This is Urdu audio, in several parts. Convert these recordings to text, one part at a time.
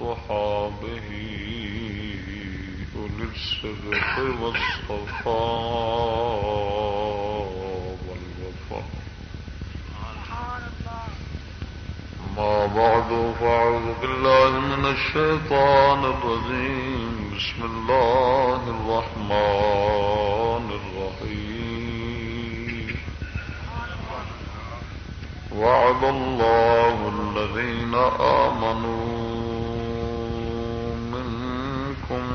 وأصحابه أولي الصدق والصفاء والوفاء ما بعد، فأعوذ بالله من الشيطان الرجيم. بسم الله الرحمن الرحيم. وعد الله الذين آمنوا منكم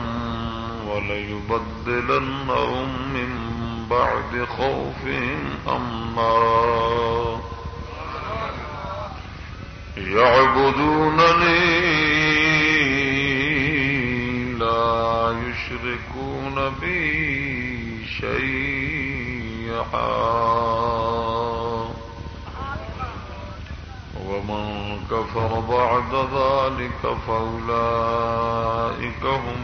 وليبدلنهم من بعد خوفهم أمنا. يعبدونني لا يشركون بي شيئا. ومن كفر بعد ذلك فأولئك هم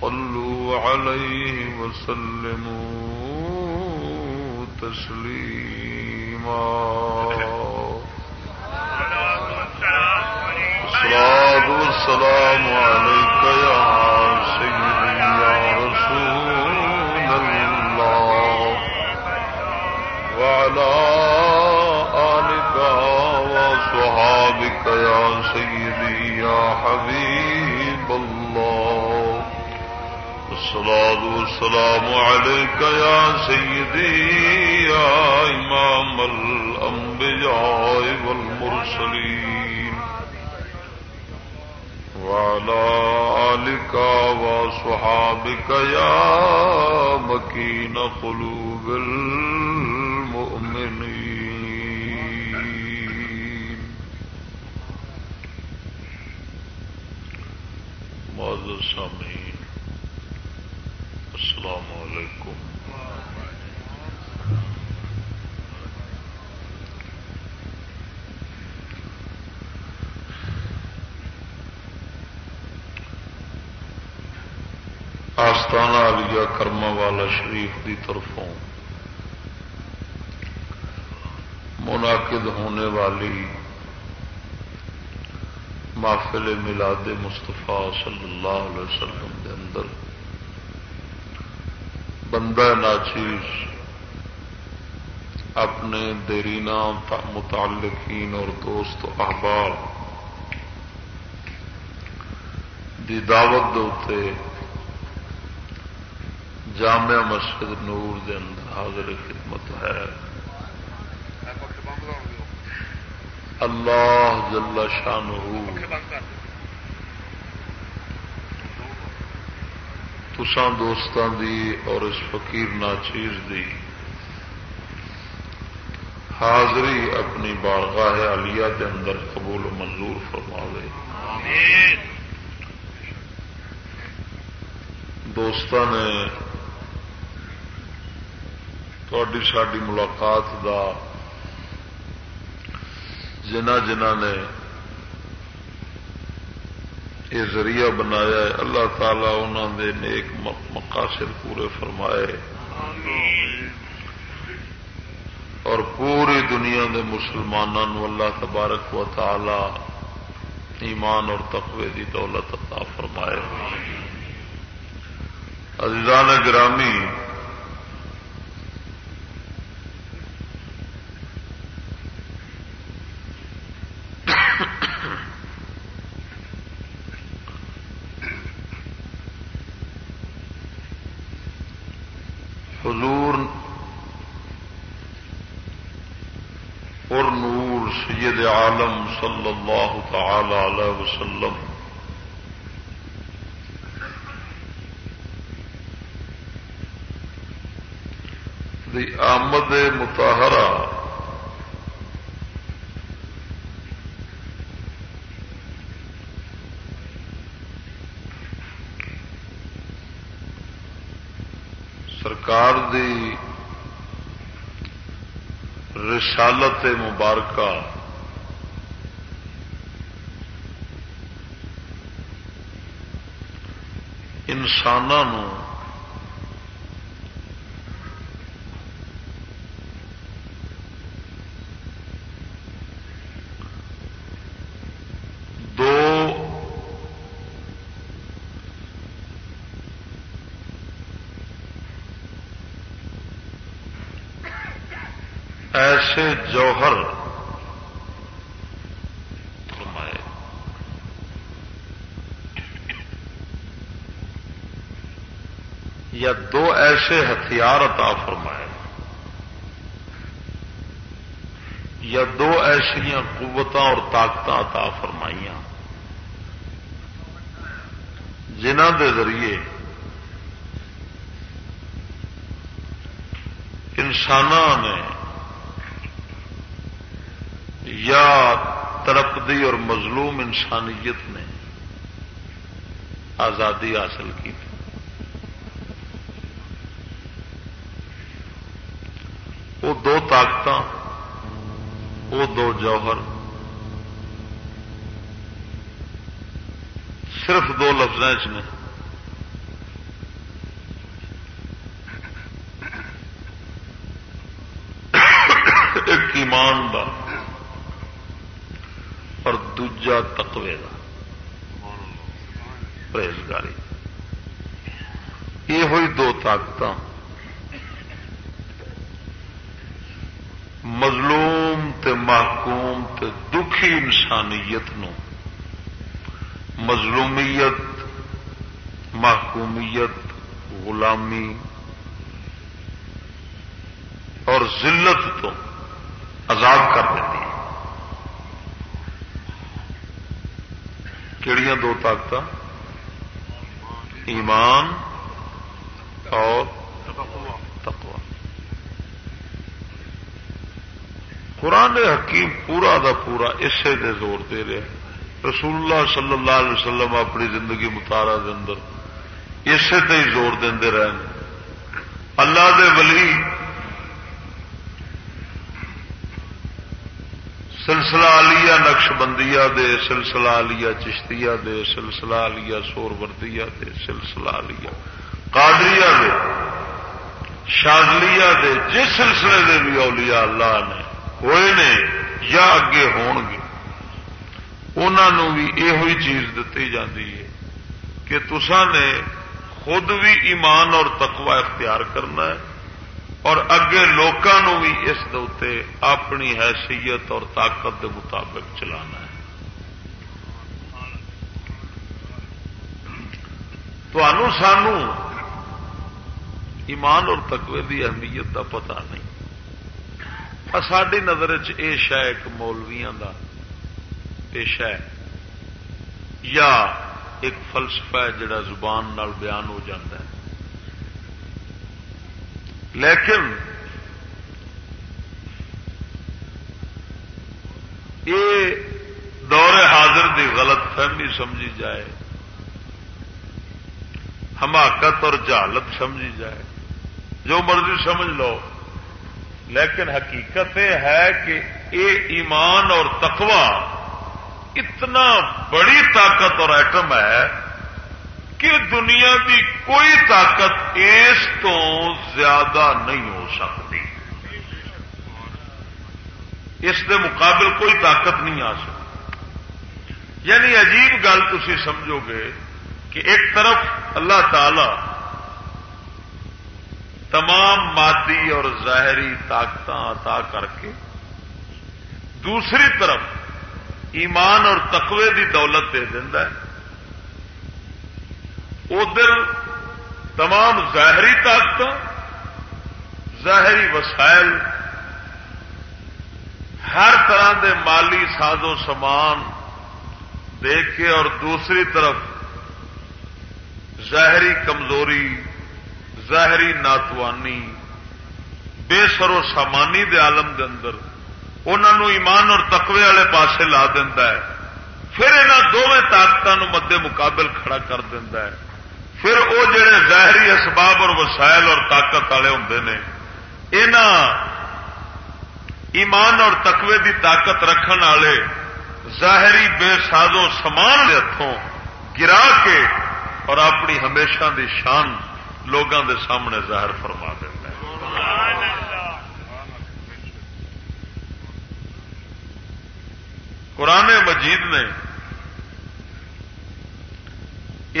صلوا عليه وسلموا تسليما الصلاة والسلام عليك يا سيدي يا رسول الله. وعلى آلك وصحابك يا سيدي يا حبيب الصلاة والسلام عليك يا سيدي، يا إمام الأنبياء والمرسلين. وعلى آلك وصحابك يا مكين قلوب المؤمنين. معذر سامعين علیکم۔ آستانہ علیہ کرما والا شریف کی طرفوں منعقد ہونے والی محفل میلاد مصطفیٰ صلی اللہ علیہ وسلم کے اندر بندہ ناچیز، اپنے دیرینا متعلقین اور دوست احباب دی دعوت دوتے جامع مسجد نور دے اندر حاضر خدمت ہے۔ اللہ جل شان تسان دوستان دی اور اس فقیر ناچیز دی حاضری اپنی بارگاہ علیہ دے اندر قبول و منظور فرما دے۔ دوستان نے تھوڑی ساری ملاقات دا جنہ جنہ نے یہ ذریعہ بنایا ہے۔ اللہ تعالی انہوں دے نیک مقاصد پورے فرمائے۔ اور پوری دنیا دے مسلمانوں اللہ تبارک و تعالی ایمان اور تقوی دی دولت عطا فرمائے۔ عزیزان گرامی عالم صلی اللہ تعالی علیہ وسلم. دی آمد متحرہ سرکار دی رسالت مبارکہ انسانوں جوہر فرمائے یا دو ایسے ہتھیار عطا فرمائے۔ یا دو ایسا قوت اور طاقت عطا فرمائیاں۔ جنہ دے ذریعے انسانوں نے یا ترقدی اور مظلوم انسانیت نے آزادی حاصل کی تھی وہ دو طاقت وہ دو جوہر۔ صرف دو لفظ میں۔ ایک ایمان کا اور دوجا تقوی کا پرہیزگاری۔ یہ ہوئی دو طاقت مظلوم تے محکوم تے دکھی انسانیت نو۔ مظلومیت، محکومیت، غلامی اور ذلت تو آزاد کر دیتی کہڑی دو طاقت ایمان اور تقوا قرآن حکیم پورا دا پورا اسے دے زور دے رہے رسول اللہ صلی اللہ علیہ وسلم اپنی زندگی متارا دے اندر اسے تے ہی زور دے رہے اللہ دے ولی سلسلہ آلیا نقش بندیا دے، سلسلہ آلیا چشتیا دے، سلسلہ آلیا سور وردیا دے، سلسلہ آلیا قادریا دے شادلیا دے، جس سلسلے دے بھی اولیاء اللہ نے ہوئے نے یا اگے ہون گے انہوں بھی یہ چیز دیتی جاتی ہے کہ تسا نے خود بھی ایمان اور تقوی اختیار کرنا ہے اور اگے لوگوں بھی اس دے اپنی حیثیت اور طاقت کے مطابق چلانا ہے۔ سانو ایمان اور تقوی کی اہمیت کا پتا نہیں۔ ساری نظر چ ایک مولویا کا پیشہ ہے یا ایک فلسفہ ہے جڑا زبان نال بیان ہو جاتا ہے لیکن یہ دور حاضر دی غلط فہمی سمجھی جائے حماقت اور جہالت سمجھی جائے جو مرضی سمجھ لو لیکن حقیقت یہ ہے کہ یہ ایمان اور تقوی اتنا بڑی طاقت اور ایٹم ہے کہ دنیا کی کوئی طاقت اس تو زیادہ نہیں ہو سکتی۔ اس کے مقابل کوئی طاقت نہیں آ سکتی۔ یعنی عجیب گل تھی سمجھو گے کہ ایک طرف اللہ تعالی تمام مادی اور ظاہری طاقت عطا کر کے دوسری طرف ایمان اور تقوی دی دولت دے دینا ہے۔ ادھر تمام ظاہری طاقت ظاہری وسائل، ہر طرح دے مالی ساز و سامان دیکھ کے اور دوسری طرف ظاہری کمزوری ظاہری ناتوانی، بے سرو سامانی دے عالم دے اندر انہوں ایمان اور تقوی والے پاسے لا دینا ہے۔ پھر یہاں دونوں طاقتوں مدے مقابل کھڑا کر دینا ہے۔ پھر وہ جڑے ظاہری اسباب اور وسائل اور طاقت والے ہوں نے ایمان اور تقوی دی طاقت رکھن والے ظاہری بے سازو سامان ہاتھوں گرا کے اور اپنی ہمیشہ دی شان لوگوں دے سامنے ظاہر فرما دینا قرآن مجید نے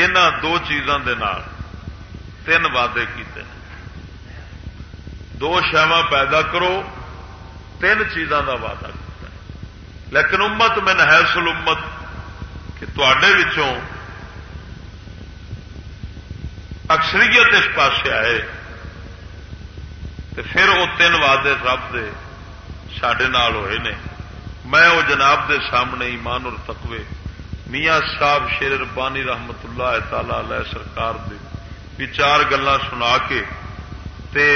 ان دو چیزوں کے تین وعدے کیتے ہیں۔ دو شاوا پیدا کرو، تین چیزوں کا وعدہ کیا لیکن امت میں نہ سل امت کہ تے اکثریت اس پاس آئے تو پھر وہ تین وعدے رب دے سڈے ہوئے نے۔ میں وہ جناب دے سامنے ایمان اور تقوی، میاں صاحب شیر ربانی رحمت اللہ تعالی علیہ سرکار دے بھی چار گلا سنا کے تے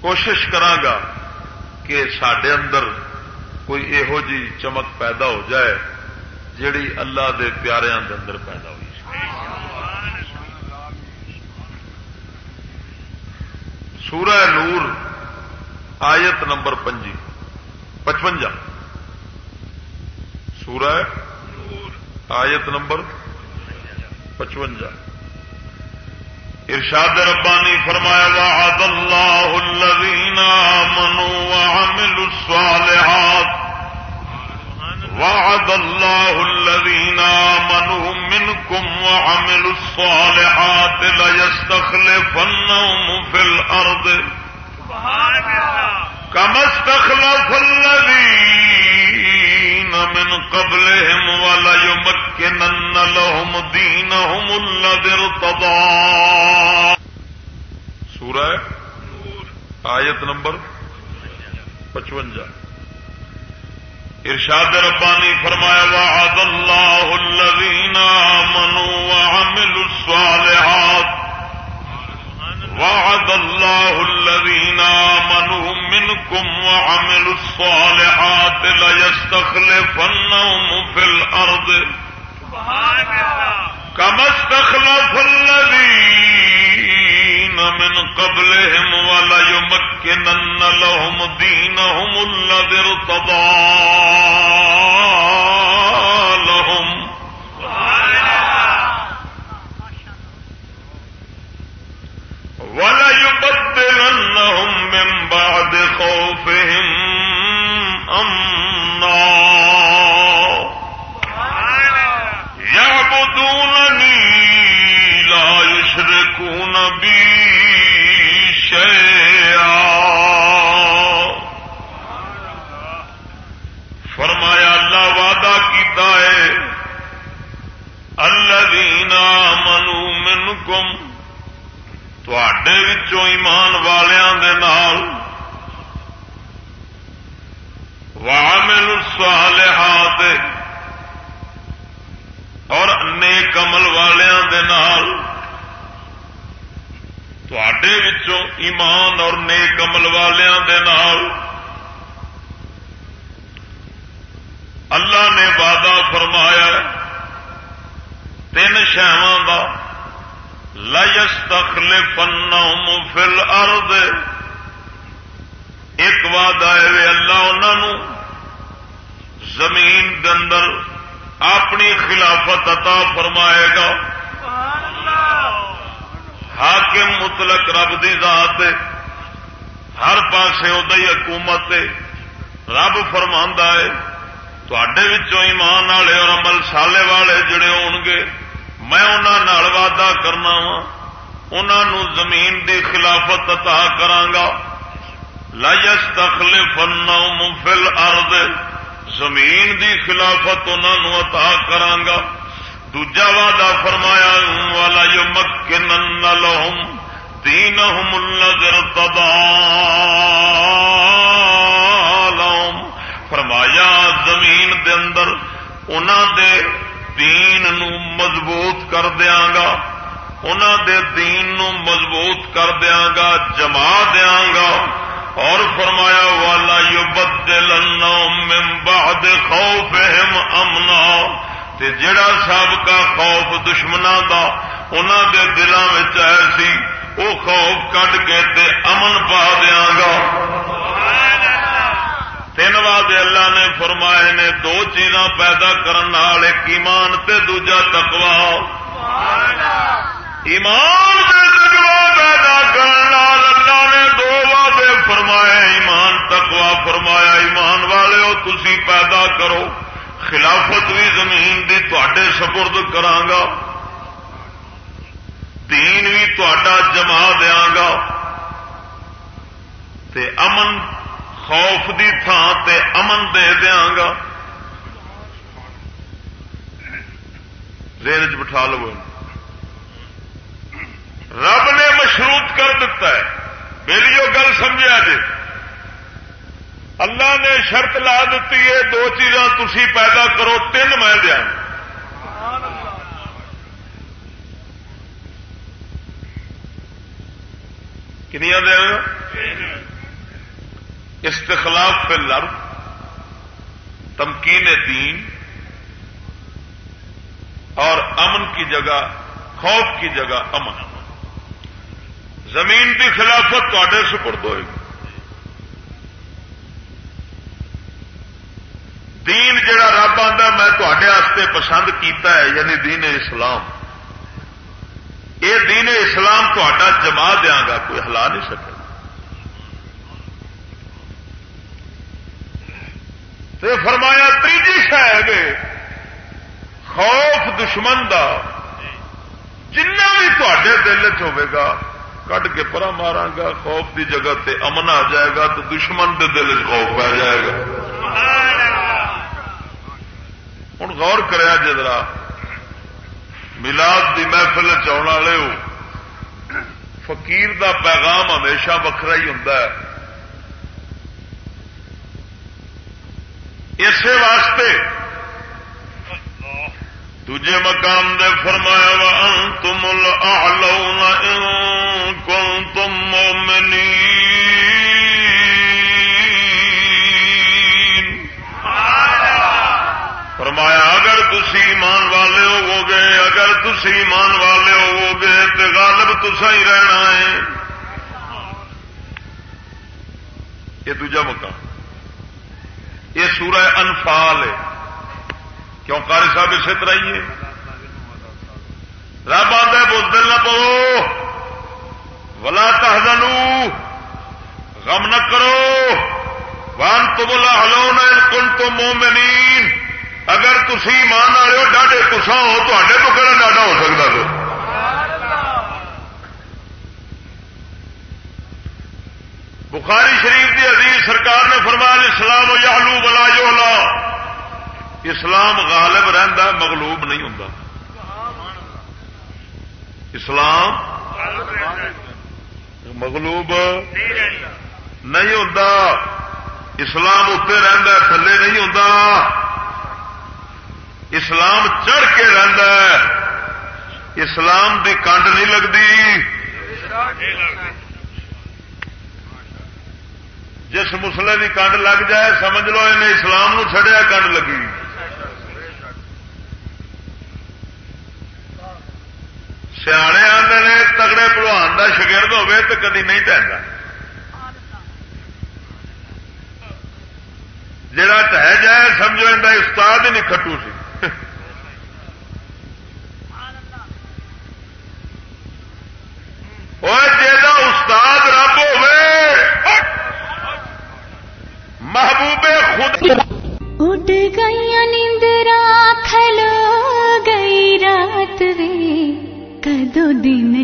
کوشش کرانگا کہ سڈے اندر کوئی یہو جی چمک پیدا ہو جائے جیڑی اللہ دے پیاریاں دے اندر پیدا ہوئی سورہ نور، آیت نمبر پنجی پچپنجا سورہ آیت نمبر پچوجا ارشاد ربانی فرمایا، وعد اللہ الذین آمنوا وعملوا الصالحات۔ وعد اللہ الذین آمنوا منکم وعملوا الصالحات ليستخلفنهم في الارض سبحان اللہ كما استخلف الذين من قبلهم ولا يمكنن لهم دينهم الذي ارتضى. سورة آیت نمبر پچوجا ارشاد ربانی فرمایا وعد الله الذين آمنوا وعملوا الصالحات. وعد الله الذين آمنوا منكم وعملوا الصالحات ليستخلفنهم في الأرض كما استخلف الذين من قبلهم ولا يمكنن لهم دينهم الذي ارتضى لهم وليبدلنهم من بعد خوفهم أمنا يعبدونني لا يشركون بي شيئا فرمایا اللہ وعدہ کیتا ہے الذین آمنوا منکم ایمان والوں وامل الصالحات اور نیک عمل والوں کے ایمان اور نیک عمل والوں اللہ نے وعدہ فرمایا تین شہواں کا لس تخل فل ارد ایک وعدہ ہے اللہ انہوں زمین اندر اپنی خلافت عطا فرمائے گا۔ حاکم مطلق رب دی ذات ہر پاسے ادی حکومت رب فرما ہے۔ تے ایمان والے اور عمل سالے والے جڑے ہو گے میں انہوں وعدہ کرنا وا انہوں زمین دی خلافت عطا کرانگا لائس تخلف فل ارد زمین دی خلافت انہوں عطا کرانگا دوجا وعدہ فرمایا والا جو مکن لہم دین الذر تبا فرمایا، زمین دے اندر انہوں دے دین نو مضبوط کر دیا گا انہوں دے دین نو مضبوط کر دیا گا، جما دیا گا۔ اور فرمایا، والا یو بدل بعد خوفہم امنا۔ تے جڑا سب کا خوف دشمنوں دا انہوں دے دلوں میں ایسی وہ خوف کٹ کے تے امن پا دیا گا۔ تین وعدے اللہ نے فرمائے نے دو چیزاں پیدا کرنے ایک ایمان تے دوجا تکوا ایمان تے تکوا پیدا کرنے اللہ نے دو وعدے فرمائے ایمان تکوا فرمایا۔ ایمان والے ہو تسی پیدا کرو۔ خلافت بھی زمین دی تے سپرد کرانگا۔ دین بھی تا جما دیا گا تے امن خوف دی تھان تے امن دے دیا گا۔ چ بٹھا لو۔ رب نے مشروط کر دیتا ہے۔ میری وہ گل سمجھا جی۔ اللہ نے شرط لا دیتی ہے، دو چیزاں تھی پیدا کرو، تین میں دیا کنیا دیا استخلاف پہ لرد تمکین دین، اور امن کی جگہ، خوف کی جگہ امن زمین کی خلافت تے سپرد ہوئے گی دین جڑا رب آتا میں تے پسند کیتا ہے یعنی دین اسلام۔ یہ دین اسلام تا جما دیا گا، کوئی ہلا نہیں سکے۔ تو فرمایا تیجی شاید خوف دشمن دا۔ جنہ بھی تے دل چ کٹ کے پرا مارا گا، خوف دی جگہ تے امن آ جائے گا تو دشمن دے دل چ خوف پی جائے گا۔ ہوں غور کریا جدرا ملاد دی محفل چاؤن والے ہو۔ فقیر دا پیغام ہمیشہ وکرا ہی ہوں اسی واسطے دجے مقام دے فرمایا وا تم کن تم مومنی فرمایا، اگر تسی ایمان والے ہو گے اگر تسی ایمان والے ہو گے تو غالب تسا ہی رہنا ہے۔ یہ دوجا مقام۔ یہ سورہ انفال ہے۔ کیوں قاری صاحب اسی طرح ہی ہے؟ رب آتا ہے بول دل نہ پو۔ ولا تحزنو غم نہ کرو۔ وان تو بولا ہلو نہ کن تو مومنین اگر تھی مان والے ہو، ڈاڈے کسا ہو تو ڈاڈا ہو سکتا تو؟ بخاری شریف کی عزیز سرکار نے فرمایا، اسلام یالو بلا جو اسلام غالب رہندا مغلوب نہیں ہوں اسلام مغلوب نہیں ہوں اسلام اتنے رہندا تھلے نہیں ہوں اسلام چڑھ کے رہندا اسلام دی کنڈ نہیں لگتی جس مسلے کی کنڈ لگ جائے، سمجھ لو انہیں اسلام نو چھڑیا کنڈ لگی۔ سیانے آتے نے، تگڑے پلوان کا شگرد ہوے تو کدی نہیں ٹہتا جا ٹہ جائے، سمجھو اندر استاد ہی نہیں کٹو سی۔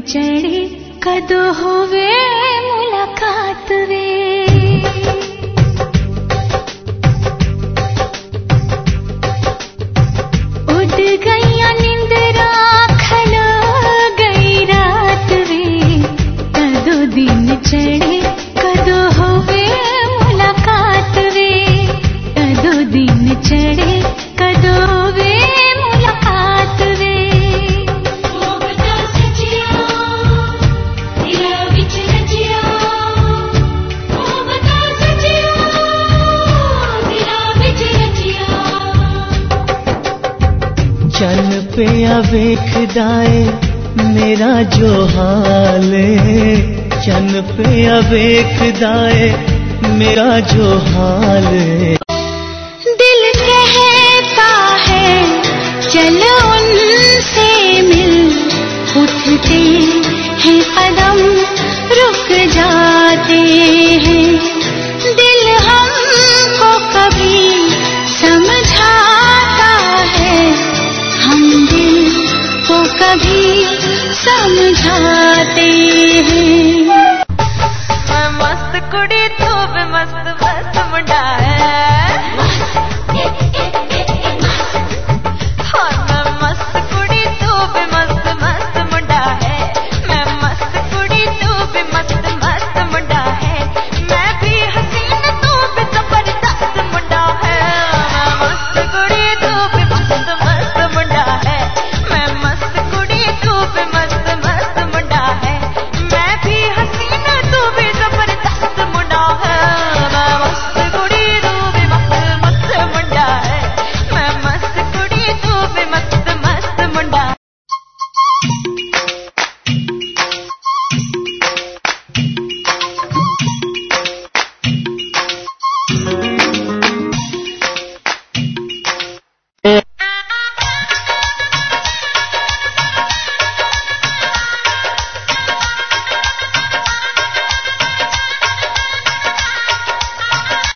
دن چڑھے کدو ہوئے ویکھدا میرا جو حال چند پہ اب ایک دائے میرا جو حال دل کہتا ہے چلو ان سے مل۔ ہم